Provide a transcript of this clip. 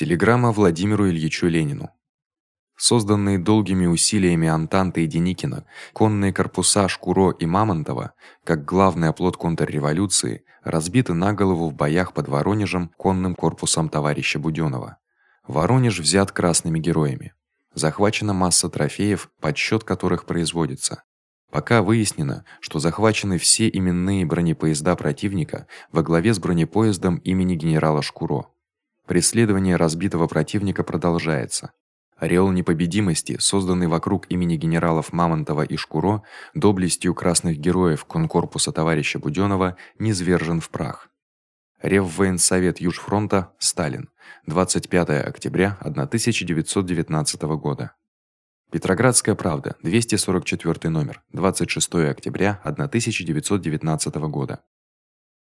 Телеграмма Владимиру Ильичу Ленину. Созданные долгими усилиями Антанты и Деникина конные корпуса Шкуро и Мамонтова, как главный оплот контрреволюции, разбиты на голову в боях под Воронежем конным корпусом товарища Будённого. Воронеж взят красными героями. Захвачена масса трофеев, подсчёт которых производится. Пока выяснено, что захвачены все именные бронепоезда противника во главе с бронепоездом имени генерала Шкуро. Преследование разбитого противника продолжается. Ореол непобедимости, созданный вокруг имени генералов Мамонтова и Шкуро, доблестью красных героев конкорпуса товарища Будённого, низвержен в прах. Реввоенсовет Южфронта, Сталин. 25 октября 1919 года. Петроградская правда, 244 номер, 26 октября 1919 года.